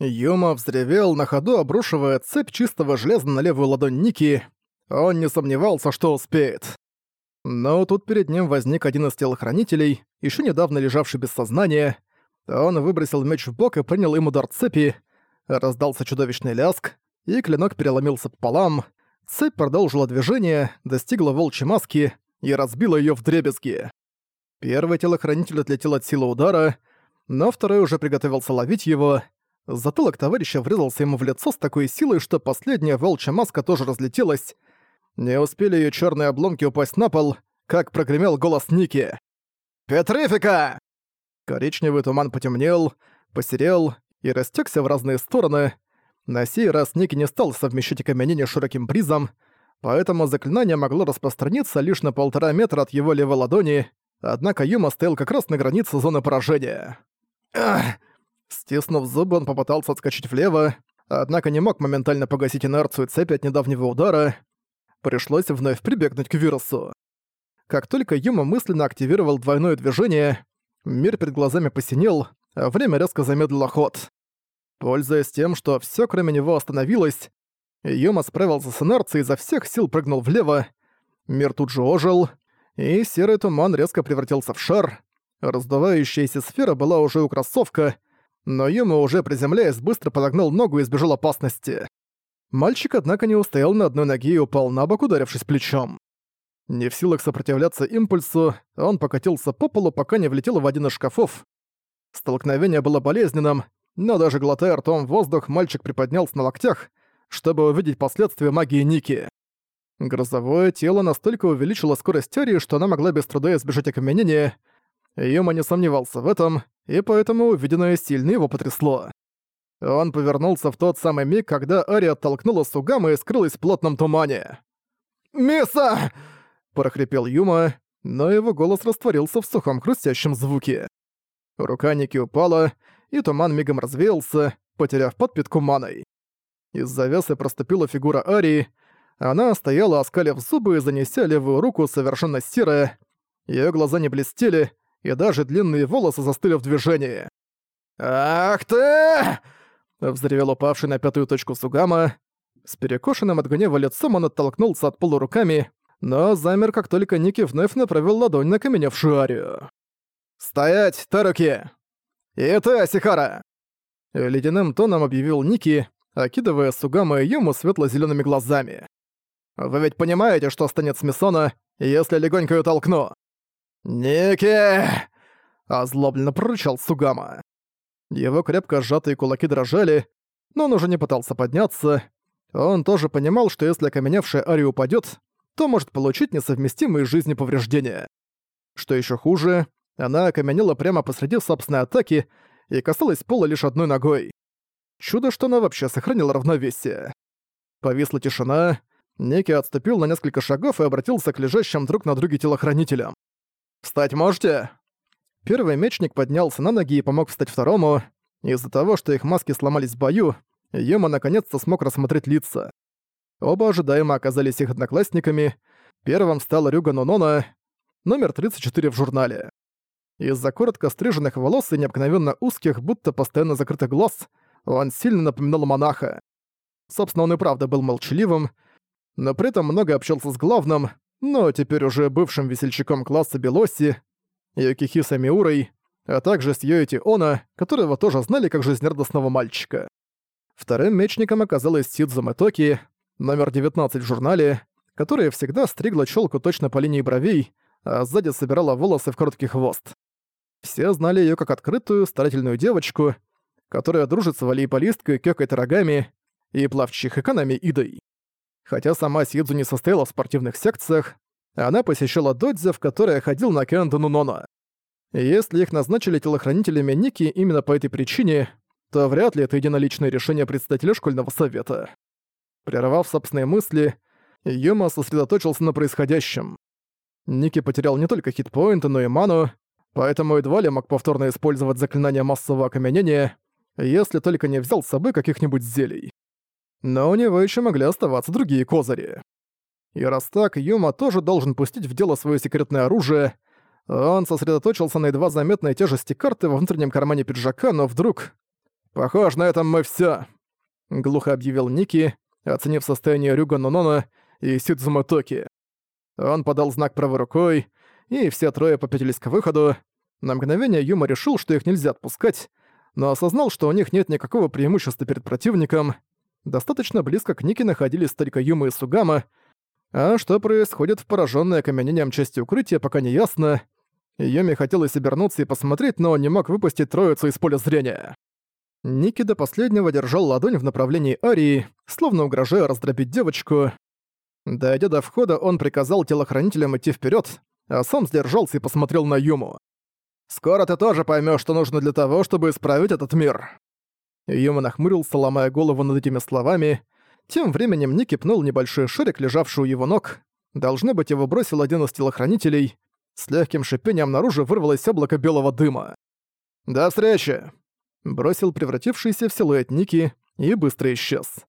Юма взревел, на ходу обрушивая цепь чистого железа на левую ладонь Ники. Он не сомневался, что успеет. Но тут перед ним возник один из телохранителей, еще недавно лежавший без сознания. Он выбросил меч в бок и принял им удар цепи. Раздался чудовищный ляск, и клинок переломился пополам. Цепь продолжила движение, достигла волчьей маски и разбила ее в дребезги. Первый телохранитель отлетел от силы удара, но второй уже приготовился ловить его — Затылок товарища врезался ему в лицо с такой силой, что последняя волчья маска тоже разлетелась. Не успели ее черные обломки упасть на пол, как прогремел голос Ники. «Петрифика!» Коричневый туман потемнел, посерел и растекся в разные стороны. На сей раз Ники не стал совмещать окаменение широким призом, поэтому заклинание могло распространиться лишь на полтора метра от его левой ладони, однако Юма стоял как раз на границе зоны поражения. «Ах!» Стиснув зубы, он попытался отскочить влево, однако не мог моментально погасить инерцию цепи от недавнего удара. Пришлось вновь прибегнуть к вирусу. Как только Юма мысленно активировал двойное движение, мир перед глазами посинел, а время резко замедлило ход. Пользуясь тем, что все кроме него остановилось, Юма справился с инерцией и изо всех сил прыгнул влево, мир тут же ожил, и серый туман резко превратился в шар. Раздувающаяся сфера была уже у кроссовка, но Юма, уже приземляясь, быстро подогнул ногу и избежал опасности. Мальчик, однако, не устоял на одной ноге и упал на бок, ударившись плечом. Не в силах сопротивляться импульсу, он покатился по полу, пока не влетел в один из шкафов. Столкновение было болезненным, но даже глотая ртом воздух, мальчик приподнялся на локтях, чтобы увидеть последствия магии Ники. Грозовое тело настолько увеличило скорость Арии, что она могла без труда избежать окаменения. Юма не сомневался в этом, и поэтому увиденное сильно его потрясло. Он повернулся в тот самый миг, когда Ари оттолкнула Сугама и скрылась в плотном тумане. «Миса!» – прохрипел Юма, но его голос растворился в сухом хрустящем звуке. Рука Ники упала, и туман мигом развеялся, потеряв подпитку маной. Из завесы проступила фигура Арии, она стояла, оскалив зубы и занеся левую руку совершенно серая, её глаза не блестели, и даже длинные волосы застыли в движении. «Ах ты!» — взревел упавший на пятую точку Сугама. С перекошенным от гнева лицом он оттолкнулся от пола руками, но замер, как только Ники вновь направил ладонь на каменевшую Арию. «Стоять, Таруки! И ты, Асихара!» Ледяным тоном объявил Ники, окидывая Сугама и Юму светло-зелёными глазами. «Вы ведь понимаете, что станет с Мисона, если легонько её толкну?» «Ники!» – озлобленно прорычал Сугама. Его крепко сжатые кулаки дрожали, но он уже не пытался подняться. Он тоже понимал, что если окаменевшая Ари упадет, то может получить несовместимые с жизнью повреждения. Что еще хуже, она окаменела прямо посреди собственной атаки и касалась пола лишь одной ногой. Чудо, что она вообще сохранила равновесие. Повисла тишина, Ники отступил на несколько шагов и обратился к лежащим друг на друге телохранителям. «Встать можете?» Первый мечник поднялся на ноги и помог встать второму. Из-за того, что их маски сломались в бою, Юма наконец-то смог рассмотреть лица. Оба ожидаемо оказались их одноклассниками. Первым стал Рюга Нонона, номер 34 в журнале. Из-за коротко стриженных волос и необыкновенно узких, будто постоянно закрытых глаз, он сильно напоминал монаха. Собственно, он и правда был молчаливым, но при этом много общался с главным, но теперь уже бывшим весельчаком класса Белоси, Юкихиса Миурой, а также с Йоити Она, которого тоже знали как жизнерадостного мальчика. Вторым мечником оказалась Сидзуме Токи, номер 19 в журнале, которая всегда стригла челку точно по линии бровей, а сзади собирала волосы в короткий хвост. Все знали ее как открытую, старательную девочку, которая дружит с волейболисткой Кёкой Тарагами и плавчих экономи Идой. Хотя сама Сидзу не состояла в спортивных секциях, она посещала додзе, в которой ходил на Кэнду Нунона. Если их назначили телохранителями Ники именно по этой причине, то вряд ли это единоличное решение председателя школьного совета. Прервав собственные мысли, Юма сосредоточился на происходящем. Ники потерял не только хитпоинты, но и ману, поэтому едва ли мог повторно использовать заклинание массового окаменения, если только не взял с собой каких-нибудь зелий но у него еще могли оставаться другие козыри. И раз так, Юма тоже должен пустить в дело свое секретное оружие. Он сосредоточился на едва заметной тяжести карты во внутреннем кармане пиджака, но вдруг... «Похоже, на этом мы всё», — глухо объявил Ники, оценив состояние Рюга Нонона и Сидзума Токи. Он подал знак правой рукой, и все трое попятились к выходу. На мгновение Юма решил, что их нельзя отпускать, но осознал, что у них нет никакого преимущества перед противником. Достаточно близко к Нике находились только Юма и Сугама, а что происходит в пораженной окаменением части укрытия, пока не ясно. Юми хотелось обернуться и посмотреть, но не мог выпустить троицу из поля зрения. Ники до последнего держал ладонь в направлении Арии, словно угрожая раздробить девочку. Дойдя до входа, он приказал телохранителям идти вперед, а сам сдержался и посмотрел на Юму. «Скоро ты тоже поймешь, что нужно для того, чтобы исправить этот мир». Юма нахмурился, ломая голову над этими словами. Тем временем Ники пнул небольшой шарик, лежавший у его ног. Должно быть, его бросил один из телохранителей. С легким шипением наружу вырвалось облако белого дыма. «До встречи!» Бросил превратившийся в силуэт Ники и быстро исчез.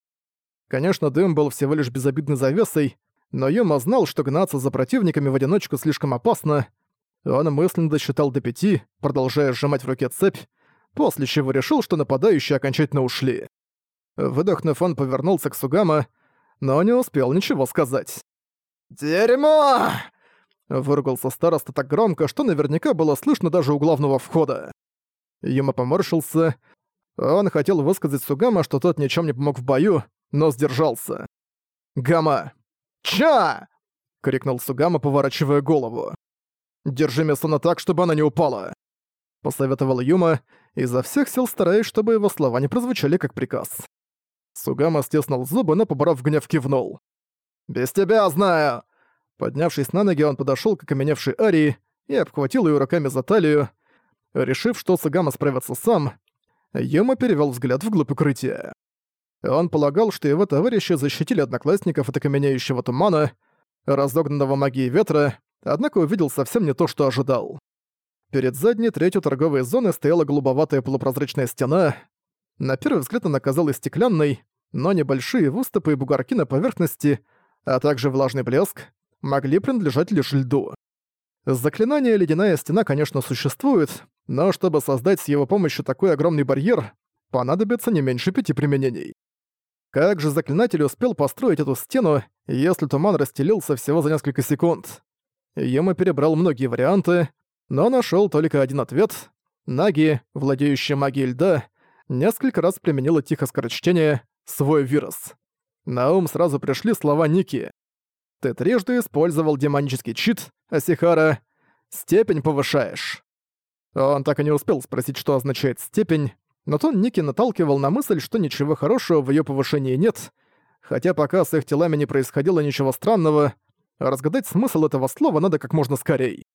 Конечно, дым был всего лишь безобидной завесой, но Юма знал, что гнаться за противниками в одиночку слишком опасно. Он мысленно досчитал до пяти, продолжая сжимать в руке цепь, после чего решил, что нападающие окончательно ушли. Выдохнув, он повернулся к Сугама, но не успел ничего сказать. «Дерьмо!» Выругался староста так громко, что наверняка было слышно даже у главного входа. Юма поморщился. Он хотел высказать Сугама, что тот ничем не помог в бою, но сдержался. «Гама!» «Ча!» — крикнул Сугама, поворачивая голову. «Держи Месона так, чтобы она не упала!» Посоветовал Юма, изо всех сил стараясь, чтобы его слова не прозвучали как приказ. Сугама стеснул зубы, но, поборов гнев, кивнул. «Без тебя знаю!» Поднявшись на ноги, он подошёл к окаменевшей Арии и обхватил её руками за талию. Решив, что Сугама справится сам, Юма перевёл взгляд вглубь укрытия. Он полагал, что его товарищи защитили одноклассников от окаменеющего тумана, разогнанного магией ветра, однако увидел совсем не то, что ожидал. Перед задней третью торговой зоны стояла голубоватая полупрозрачная стена. На первый взгляд она казалась стеклянной, но небольшие выступы и бугорки на поверхности, а также влажный блеск, могли принадлежать лишь льду. Заклинание «Ледяная стена», конечно, существует, но чтобы создать с его помощью такой огромный барьер, понадобится не меньше пяти применений. Как же заклинатель успел построить эту стену, если туман расстелился всего за несколько секунд? Ему перебрал многие варианты, но нашел только один ответ. Наги, владеющие магией льда, несколько раз применила тихо скорочтение «свой вирус». На ум сразу пришли слова Ники. «Ты трижды использовал демонический чит, Асихара. Степень повышаешь». Он так и не успел спросить, что означает «степень», но тон Ники наталкивал на мысль, что ничего хорошего в её повышении нет, хотя пока с их телами не происходило ничего странного, разгадать смысл этого слова надо как можно скорей.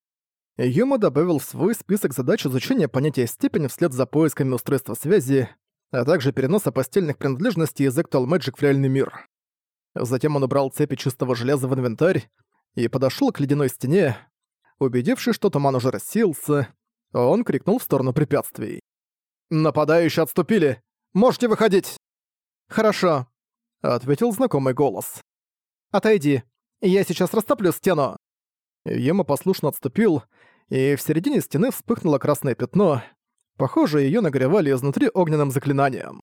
Юма добавил в свой список задач изучения понятия степени вслед за поисками устройства связи, а также переноса постельных принадлежностей из Actual Magic в реальный мир. Затем он убрал цепи чистого железа в инвентарь и подошёл к ледяной стене. Убедившись, что туман уже рассеялся, он крикнул в сторону препятствий. «Нападающие отступили! Можете выходить!» «Хорошо», — ответил знакомый голос. «Отойди, я сейчас растоплю стену!» Ема послушно отступил, и в середине стены вспыхнуло красное пятно. Похоже, её нагревали изнутри огненным заклинанием.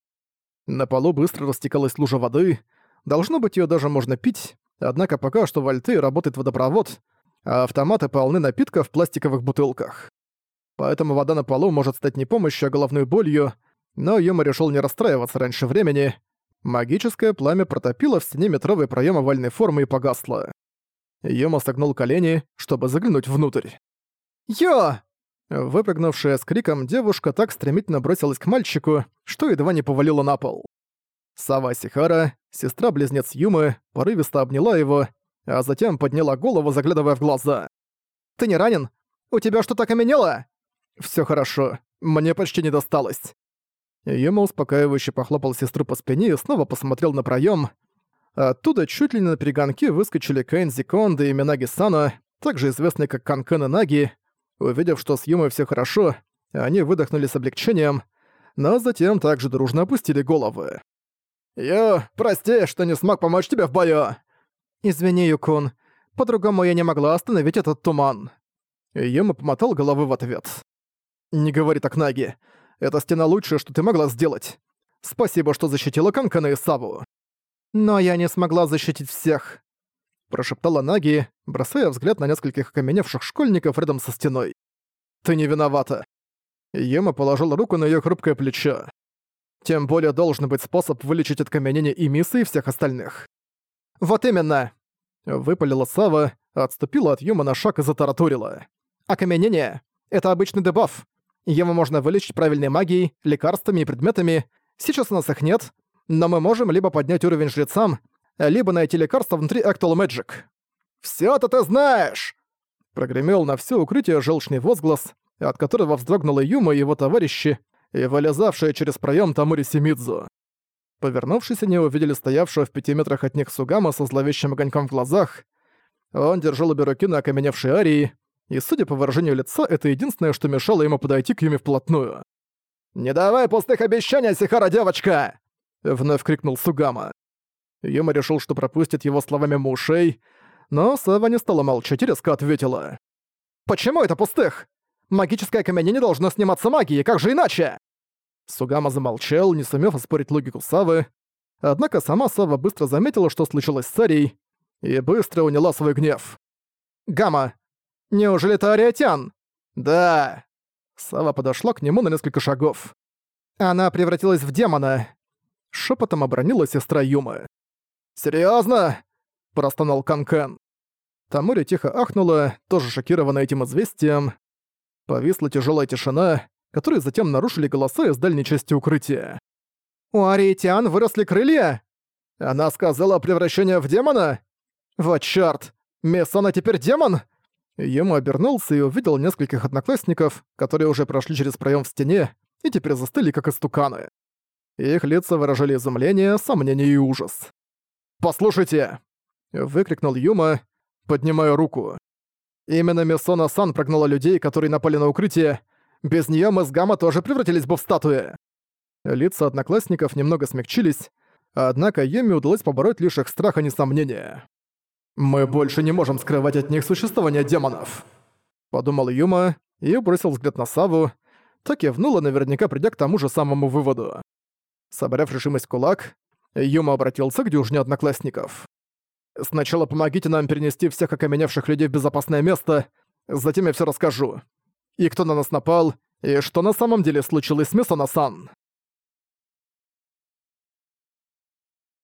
На полу быстро растекалась лужа воды. Должно быть, её даже можно пить, однако пока что в Альте работает водопровод, а автоматы полны напитков в пластиковых бутылках поэтому вода на полу может стать не помощью, а головной болью, но Юма решил не расстраиваться раньше времени. Магическое пламя протопило в стене метровый проем овальной формы и погасло. Юма согнул колени, чтобы заглянуть внутрь. «Йо!» Выпрыгнувшая с криком девушка так стремительно бросилась к мальчику, что едва не повалила на пол. Сава Сихара, сестра-близнец Юмы, порывисто обняла его, а затем подняла голову, заглядывая в глаза. «Ты не ранен? У тебя что-то окаменело?» Все хорошо, мне почти не досталось». Юма успокаивающе похлопал сестру по спине и снова посмотрел на проем. Оттуда чуть ли не на перегонки выскочили Кэнзи Конда и Минаги Сана, также известные как Канкен и Наги. Увидев, что с Юмой все хорошо, они выдохнули с облегчением, но затем также дружно опустили головы. «Ё, прости, что не смог помочь тебе в бою!» «Извини, Юкун, по-другому я не могла остановить этот туман». Юма помотал головы в ответ. «Не говори так, Наги. Эта стена лучшее, что ты могла сделать. Спасибо, что защитила Канкана и Саву. Но я не смогла защитить всех. Прошептала Наги, бросая взгляд на нескольких окаменевших школьников рядом со стеной. Ты не виновата. Ема положил руку на её хрупкое плечо. Тем более должен быть способ вылечить от каменения и Мисы и всех остальных. «Вот именно!» Выпалила Сава, отступила от Юма на шаг и затараторила. «Окаменение — это обычный дебаф. Его можно вылечить правильной магией, лекарствами и предметами. Сейчас у нас их нет, но мы можем либо поднять уровень жрецам, либо найти лекарство внутри Actual Magic». «Всё-то ты знаешь!» Прогремел на всё укрытие желчный возглас, от которого вздрогнула Юма и его товарищи, и вылезавшая через проем Тамури Симидзу. Повернувшись, они увидели стоявшего в пяти метрах от них Сугама со зловещим огоньком в глазах. Он держал обе руки на окаменевшей арии, и, судя по выражению лица, это единственное, что мешало ему подойти к Юме вплотную. «Не давай пустых обещаний, Сихара, девочка!» — вновь крикнул Сугама. Юма решил, что пропустит его словами мушей, но Сава не стала молчать и резко ответила. «Почему это пустых? Магическое окаменение должно сниматься магией, как же иначе?» Сугама замолчал, не сумев оспорить логику Савы. Однако сама Сава быстро заметила, что случилось с Арией, и быстро уняла свой гнев. «Гамма, неужели это Ариатян?» «Да». Сава подошла к нему на несколько шагов. «Она превратилась в демона», — шепотом обронила сестра Юмы. «Серьёзно?» — простонал Канкен. Тамури тихо ахнула, тоже шокированная этим известием. Повисла тяжелая тишина, которую затем нарушили голоса из дальней части укрытия. «У Ариетиан выросли крылья?» «Она сказала превращение в демона?» «Вот чёрт! Мессона теперь демон?» Ему обернулся и увидел нескольких одноклассников, которые уже прошли через проем в стене и теперь застыли как истуканы. Их лица выражали изумление, сомнение и ужас. «Послушайте!» — выкрикнул Юма, поднимая руку. Именно Мессона-сан прогнала людей, которые напали на укрытие. Без неё мы с Гамма тоже превратились бы в статуи. Лица одноклассников немного смягчились, однако Юми удалось побороть лишь их страх, а не сомнения. «Мы больше не можем скрывать от них существование демонов», — подумал Юма и бросил взгляд на Саву, так и внула, наверняка придя к тому же самому выводу. Собрав решимость кулак, Юма обратился к дюжине одноклассников. Сначала помогите нам перенести всех окаменевших людей в безопасное место, затем я все расскажу. И кто на нас напал, и что на самом деле случилось с Мессона-сан.